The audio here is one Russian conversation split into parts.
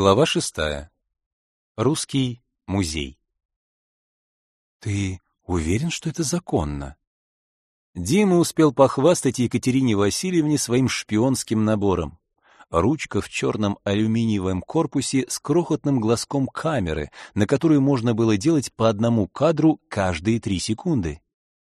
Глава шестая. Русский музей. Ты уверен, что это законно? Дима успел похвастать Екатерине Васильевне своим шпионским набором. Ручка в черном алюминиевом корпусе с крохотным глазком камеры, на которую можно было делать по одному кадру каждые три секунды.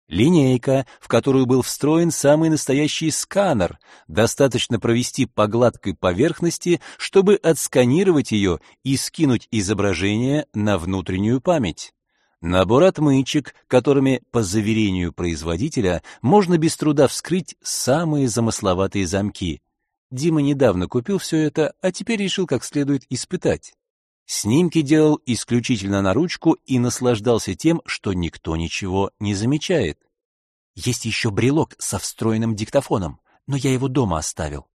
Линейка, в которую был встроен самый настоящий сканер. Достаточно провести по гладкой поверхности, чтобы отсканировать ее и скинуть изображение на внутреннюю память. Набор отмычек, которыми, по заверению производителя, можно без труда вскрыть самые замысловатые замки. Дима недавно купил все это, а теперь решил как следует испытать. Снимки делал исключительно на ручку и наслаждался тем, что никто ничего не замечает. Есть еще брелок со встроенным диктофоном, но я его дома оставил.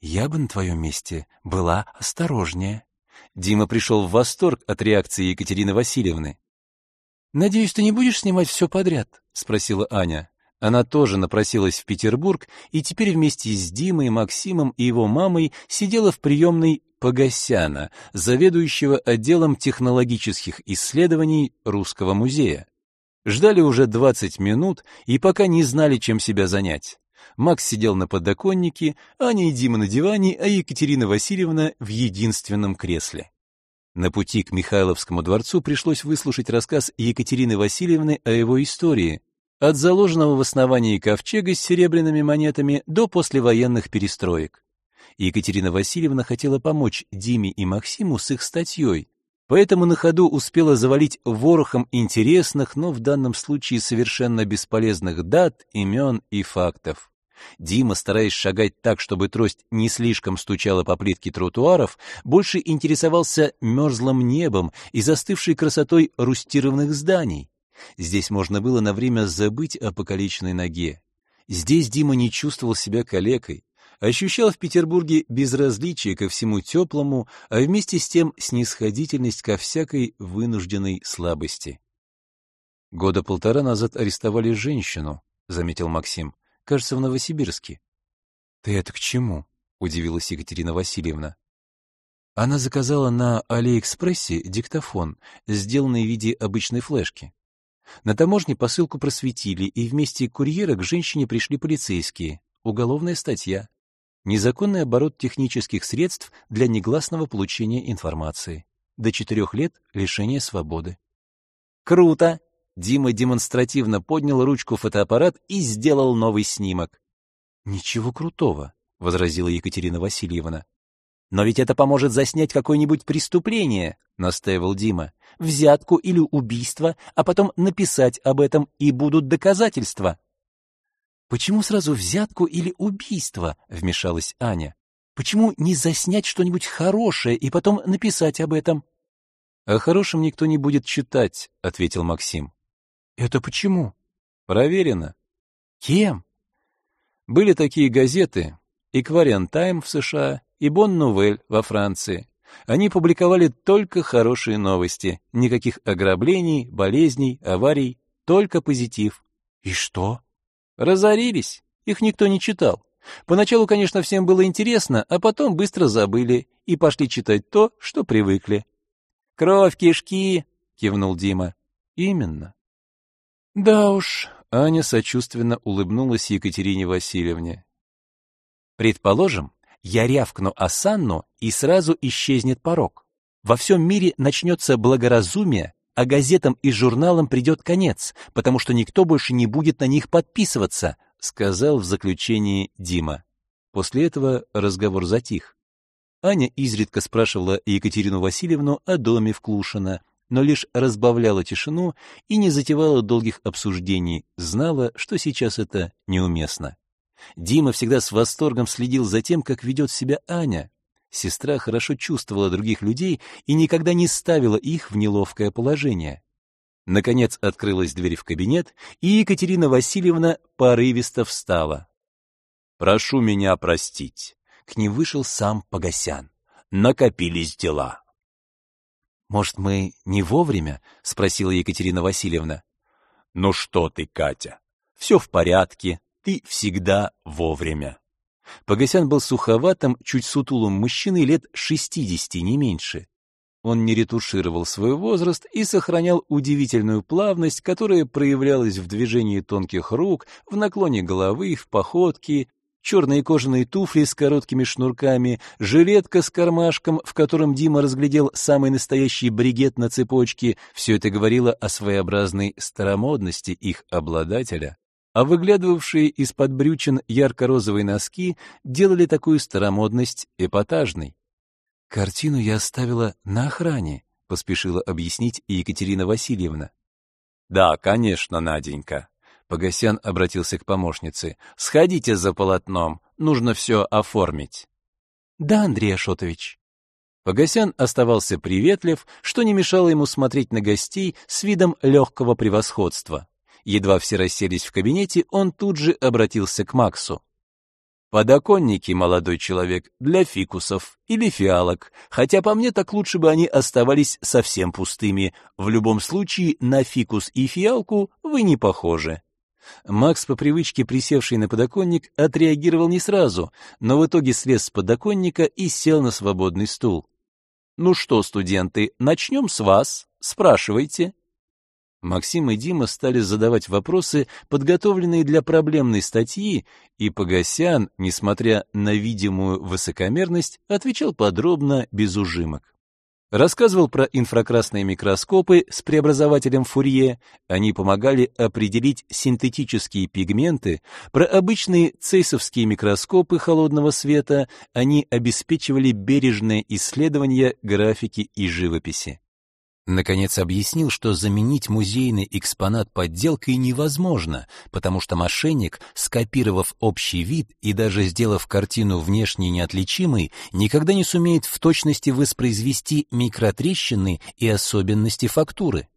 Я бы на твоем месте была осторожнее. Дима пришел в восторг от реакции Екатерины Васильевны. «Надеюсь, ты не будешь снимать все подряд?» — спросила Аня. Она тоже напросилась в Петербург и теперь вместе с Димой, Максимом и его мамой сидела в приемной Погосяна, заведующего отделом технологических исследований Русского музея. Ждали уже 20 минут и пока не знали, чем себя занять. Макс сидел на подоконнике, Аня и Дима на диване, а Екатерина Васильевна в единственном кресле. На пути к Михайловскому дворцу пришлось выслушать рассказ Екатерины Васильевны о его истории, от заложенного в основании ковчега с серебряными монетами до послевоенных перестроек. Екатерина Васильевна хотела помочь Диме и Максиму с их статьей, поэтому на ходу успела завалить ворохом интересных, но в данном случае совершенно бесполезных дат, имен и фактов. Дима, стараясь шагать так, чтобы трость не слишком стучала по плитке тротуаров, больше интересовался мерзлым небом и застывшей красотой рустированных зданий. Здесь можно было на время забыть о покалеченной ноге. Здесь Дима не чувствовал себя калекой, ощущал в Петербурге безразличие ко всему теплому, а вместе с тем снисходительность ко всякой вынужденной слабости. «Года полтора назад арестовали женщину», — заметил Максим, — «кажется, в Новосибирске». «Ты это к чему?» — удивилась Екатерина Васильевна. Она заказала на Алиэкспрессе диктофон, сделанный в виде обычной флешки. На таможне посылку просветили, и вместе курьера к женщине пришли полицейские. Уголовная статья незаконный оборот технических средств для негласного получения информации. До четырех лет лишения свободы. Круто! Дима демонстративно поднял ручку фотоаппарат и сделал новый снимок. Ничего крутого, возразила Екатерина Васильевна. Но ведь это поможет заснять какое-нибудь преступление, настаивал Дима. Взятку или убийство, а потом написать об этом и будут доказательства. Почему сразу взятку или убийство? вмешалась Аня. Почему не заснять что-нибудь хорошее и потом написать об этом? О хорошем никто не будет читать, ответил Максим. Это почему? Проверено. Кем? Были такие газеты: Equarian Time в США и Bon Nouvelle во Франции. Они публиковали только хорошие новости, никаких ограблений, болезней, аварий, только позитив. И что? Разорились, их никто не читал. Поначалу, конечно, всем было интересно, а потом быстро забыли и пошли читать то, что привыкли. «Кровь, кишки!» — кивнул Дима. «Именно». «Да уж», — Аня сочувственно улыбнулась Екатерине Васильевне. «Предположим, я рявкну Асанну, и сразу исчезнет порог. Во всем мире начнется благоразумие, а газетам и журналам придет конец, потому что никто больше не будет на них подписываться, сказал в заключении Дима. После этого разговор затих. Аня изредка спрашивала Екатерину Васильевну о доме в Клушино, но лишь разбавляла тишину и не затевала долгих обсуждений, знала, что сейчас это неуместно. Дима всегда с восторгом следил за тем, как ведет себя Аня, Сестра хорошо чувствовала других людей и никогда не ставила их в неловкое положение. Наконец открылась дверь в кабинет, и Екатерина Васильевна порывисто встала. «Прошу меня простить». К ней вышел сам Погосян. Накопились дела. «Может, мы не вовремя?» — спросила Екатерина Васильевна. «Ну что ты, Катя, все в порядке, ты всегда вовремя». Погосян был суховатым, чуть сутулым мужчиной лет 60, не меньше. Он не ретушировал свой возраст и сохранял удивительную плавность, которая проявлялась в движении тонких рук, в наклоне головы, в походке, черные кожаные туфли с короткими шнурками, жилетка с кармашком, в котором Дима разглядел самый настоящий бригет на цепочке, все это говорило о своеобразной старомодности их обладателя, а выглядывавшие из-под брючин ярко-розовые носки делали такую старомодность эпатажной. «Картину я оставила на охране», — поспешила объяснить Екатерина Васильевна. «Да, конечно, Наденька». Погосян обратился к помощнице. «Сходите за полотном, нужно все оформить». «Да, Андрей Ашотович». Погосян оставался приветлив, что не мешало ему смотреть на гостей с видом легкого превосходства. Едва все расселись в кабинете, он тут же обратился к Максу. Подоконники, молодой человек, для фикусов или фиалок, хотя по мне так лучше бы они оставались совсем пустыми. В любом случае, на фикус и фиалку вы не похожи. Макс, по привычке присевший на подоконник, отреагировал не сразу, но в итоге слез с подоконника и сел на свободный стул. «Ну что, студенты, начнем с вас. Спрашивайте». Максим и Дима стали задавать вопросы, подготовленные для проблемной статьи, и Погосян, несмотря на видимую высокомерность, отвечал подробно, без ужимок. Рассказывал про инфракрасные микроскопы с преобразователем Фурье, они помогали определить синтетические пигменты, про обычные цейсовские микроскопы холодного света, они обеспечивали бережное исследование графики и живописи. Наконец объяснил, что заменить музейный экспонат подделкой невозможно, потому что мошенник, скопировав общий вид и даже сделав картину внешне неотличимой, никогда не сумеет в точности воспроизвести микротрещины и особенности фактуры.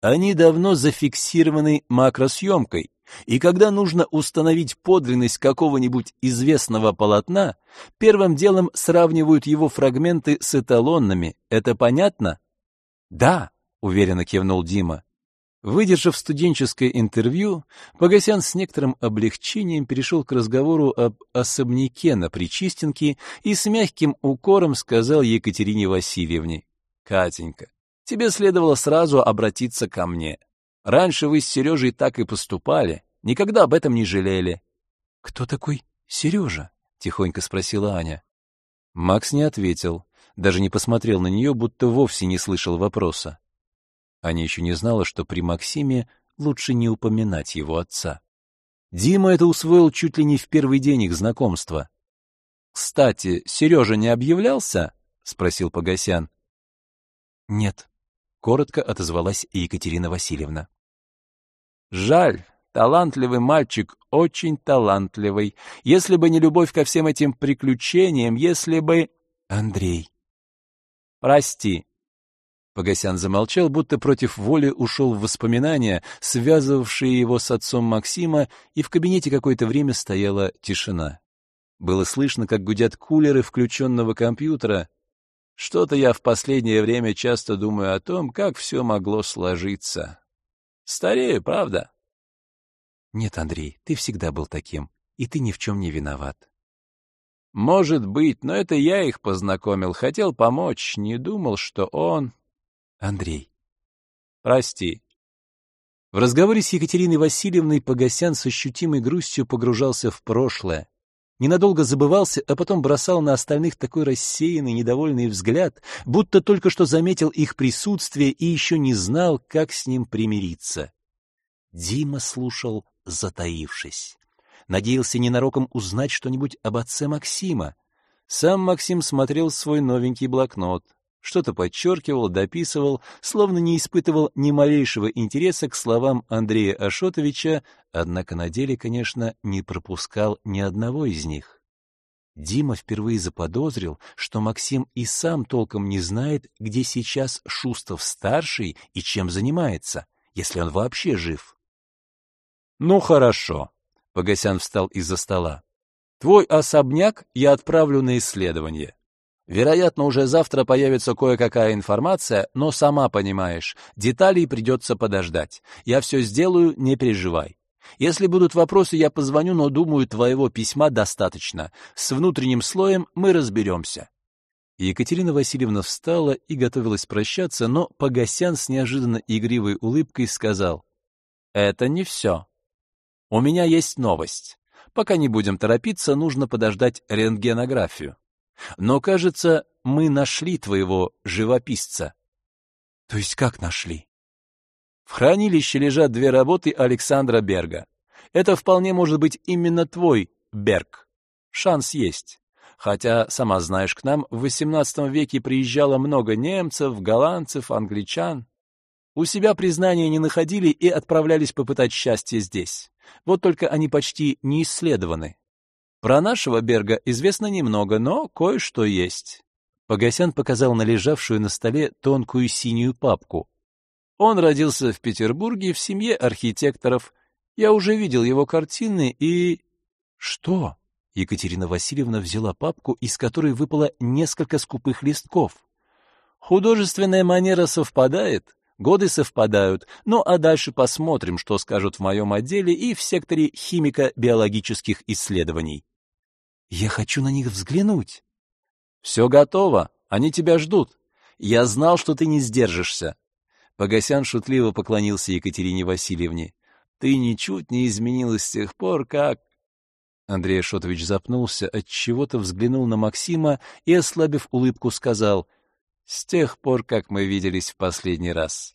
Они давно зафиксированы макросъемкой, и когда нужно установить подлинность какого-нибудь известного полотна, первым делом сравнивают его фрагменты с эталонными. Это понятно? «Да», — уверенно кивнул Дима. Выдержав студенческое интервью, Погосян с некоторым облегчением перешел к разговору об особняке на Причистенке и с мягким укором сказал Екатерине Васильевне, «Катенька, тебе следовало сразу обратиться ко мне. Раньше вы с Сережей так и поступали, никогда об этом не жалели». «Кто такой Сережа?» — тихонько спросила Аня. Макс не ответил даже не посмотрел на нее, будто вовсе не слышал вопроса. Аня еще не знала, что при Максиме лучше не упоминать его отца. Дима это усвоил чуть ли не в первый день их знакомства. «Кстати, Сережа не объявлялся?» — спросил Погосян. «Нет», — коротко отозвалась Екатерина Васильевна. «Жаль, талантливый мальчик, очень талантливый. Если бы не любовь ко всем этим приключениям, если бы...» «Андрей», Прости. Погосян замолчал, будто против воли ушел в воспоминания, связывавшие его с отцом Максима, и в кабинете какое-то время стояла тишина. Было слышно, как гудят кулеры включенного компьютера. Что-то я в последнее время часто думаю о том, как все могло сложиться. Старею, правда? Нет, Андрей, ты всегда был таким, и ты ни в чем не виноват. Может быть, но это я их познакомил, хотел помочь, не думал, что он... Андрей. Прости. В разговоре с Екатериной Васильевной Погосян с ощутимой грустью погружался в прошлое. Ненадолго забывался, а потом бросал на остальных такой рассеянный, недовольный взгляд, будто только что заметил их присутствие и еще не знал, как с ним примириться. Дима слушал, затаившись надеялся ненароком узнать что-нибудь об отце Максима. Сам Максим смотрел свой новенький блокнот, что-то подчеркивал, дописывал, словно не испытывал ни малейшего интереса к словам Андрея Ашотовича, однако на деле, конечно, не пропускал ни одного из них. Дима впервые заподозрил, что Максим и сам толком не знает, где сейчас Шустов-старший и чем занимается, если он вообще жив. «Ну хорошо», Погосян встал из-за стола. Твой особняк я отправлю на исследование. Вероятно, уже завтра появится кое-какая информация, но сама понимаешь, деталей придется подождать. Я все сделаю, не переживай. Если будут вопросы, я позвоню, но думаю, твоего письма достаточно. С внутренним слоем мы разберемся. Екатерина Васильевна встала и готовилась прощаться, но Погосян с неожиданно игривой улыбкой сказал, «Это не все. У меня есть новость. Пока не будем торопиться, нужно подождать рентгенографию. Но, кажется, мы нашли твоего живописца». «То есть как нашли?» В хранилище лежат две работы Александра Берга. Это вполне может быть именно твой Берг. Шанс есть. Хотя, сама знаешь, к нам в XVIII веке приезжало много немцев, голландцев, англичан. У себя признания не находили и отправлялись попытать счастье здесь. Вот только они почти не исследованы. Про нашего Берга известно немного, но кое-что есть. Погосян показал на лежавшую на столе тонкую синюю папку. Он родился в Петербурге в семье архитекторов. Я уже видел его картины и... Что? Екатерина Васильевна взяла папку, из которой выпало несколько скупых листков. Художественная манера совпадает, годы совпадают, ну а дальше посмотрим, что скажут в моем отделе и в секторе химико-биологических исследований. Я хочу на них взглянуть. Все готово, они тебя ждут. Я знал, что ты не сдержишься. Погосян шутливо поклонился Екатерине Васильевне. Ты ничуть не изменилась с тех пор, как Андрей Ашотович запнулся, от чего-то взглянул на Максима и, ослабив улыбку, сказал: "С тех пор, как мы виделись в последний раз.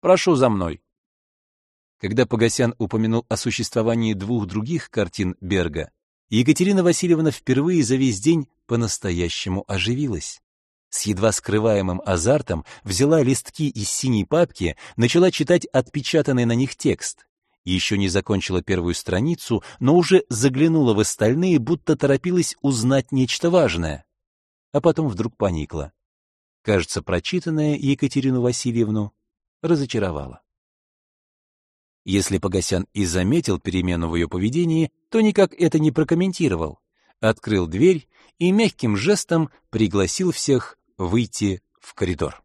Прошу за мной". Когда Погосян упомянул о существовании двух других картин Берга, Екатерина Васильевна впервые за весь день по-настоящему оживилась. С едва скрываемым азартом взяла листки из синей папки, начала читать отпечатанный на них текст еще не закончила первую страницу, но уже заглянула в остальные, будто торопилась узнать нечто важное. А потом вдруг поникла. Кажется, прочитанное Екатерину Васильевну разочаровало. Если Погосян и заметил перемену в ее поведении, то никак это не прокомментировал. Открыл дверь и мягким жестом пригласил всех выйти в коридор.